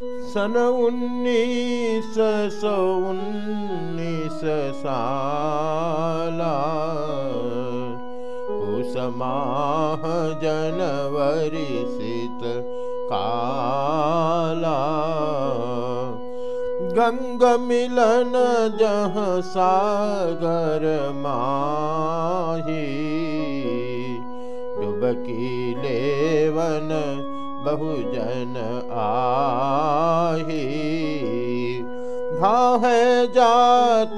सन जनवरी शीत काला गंग मिलन जह सागर माही डुबकी लेवन बहुजन आही। भाह जात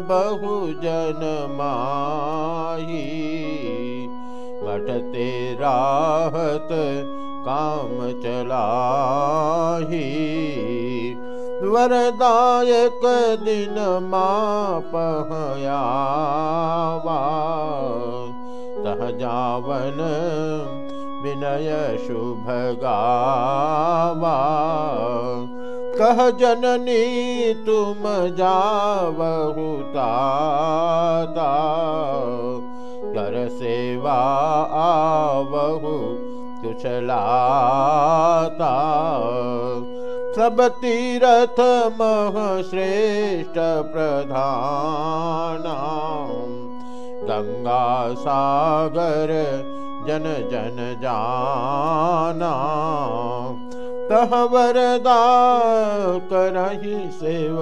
बहुजन माही। मटते राहत काम चलाही। वरदायक दिन मापहयावा तह जावन विनय शुभ गावा कह जननी तुम कर सेवा आवहु कुशलाता। सब तीरथ मह श्रेष्ठ प्रधान। गंगा सागर जन जन जाना। तह वरदा करही सेव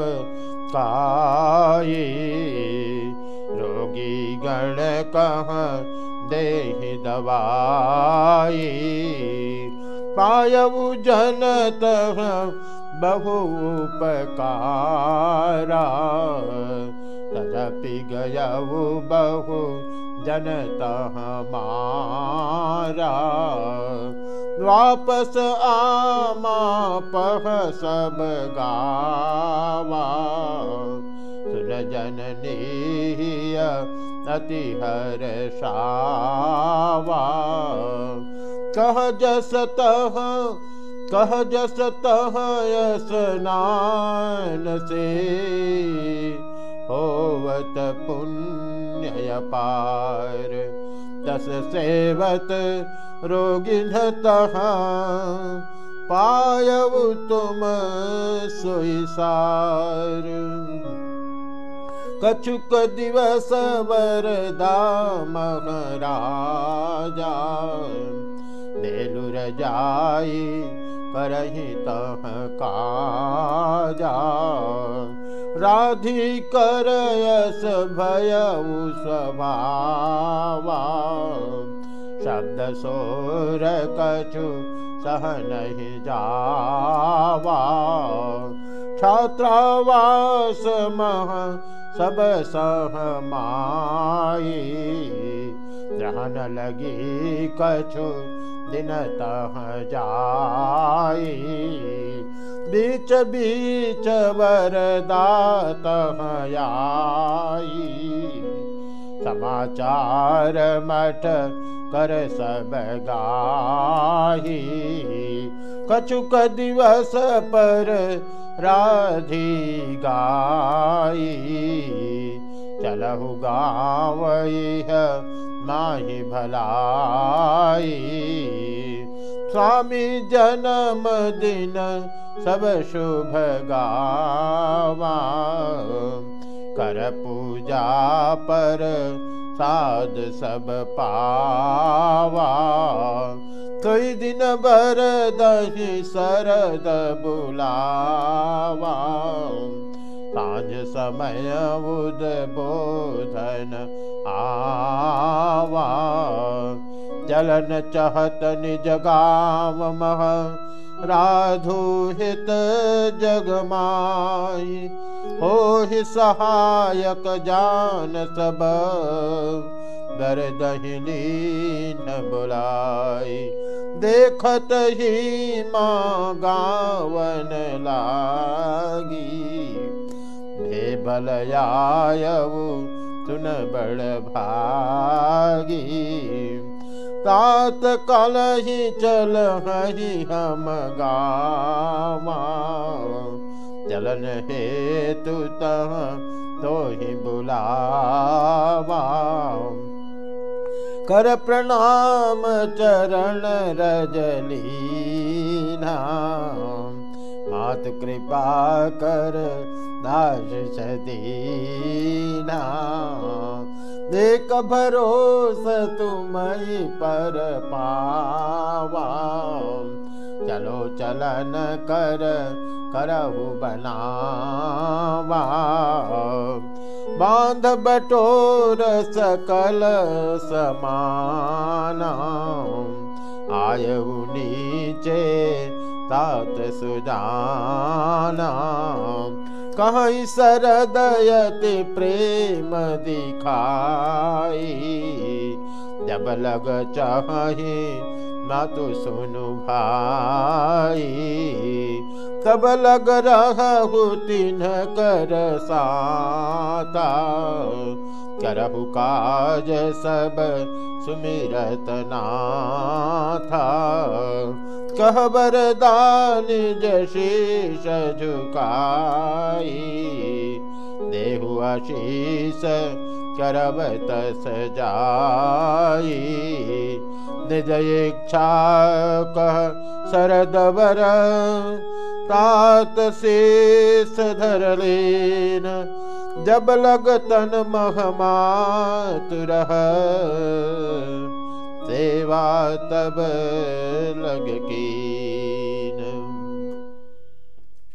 रोगी गण कह दे दवाई पायऊ जनत बहु उपकारा। तदपि गयऊ बहु जनत हमारा वापस आमा पह सब गावा। सुन जननी अति हर शावा कह जस तह, कह जस तह स्नान से होवत पुण्य पार। तस सेवत रोगिन पायव तुम सुसार कछुक दिवस वरदा महाराजा बेलुर जाई करही तह काजा। राधि करयस भय शब्द सोर कछु सह नहीं जावा। छात्रावास मह सब सह माई रहन लगी कछु दिन तह जाई बीच बीच वरदात आई समाचार मठ कर सब गाही। कछुक दिवस पर राधी गाई। चलहु गाँव माही भलाई। स्वामी जन्म दिन सब शुभ गावा। कर पूजा पर साध सब पावा। कई दिन भर दही सरद बुलावा। साँझ समय उद्बोधन आवा। चलन चहत निज गाव मह राधु हित जगमाई हो सहायक जान सब। गर दहिनी न बुलाई, देखत ही माँ गावन लागी। हे बलयायऊ सुन बड़ भागी। तात ही चल ही हम गावा। चलन हेतु तह तो ही बुलावा। कर प्रणाम चरण रजलीना। मात कृपा कर दास सदीना। देख भरोस तुम पर पावा चलो चलन कर करहु बनावा बाँध बटोर सकल समाना आयु नीचे तात सुजाना कहीं सरदयति प्रेम दिखाई। जब लग चाहे न तो सुनु भाई। तब लग रहु तिन कर साता करहु काज सब सुमिरत नाथा। कह वरदान जशीष झुकाई। देहु आशीष करब तस जाई निज इच्छा कह शरद वर तात शेष धरलेन। जब लग महमा तुरह सेवा तब लग की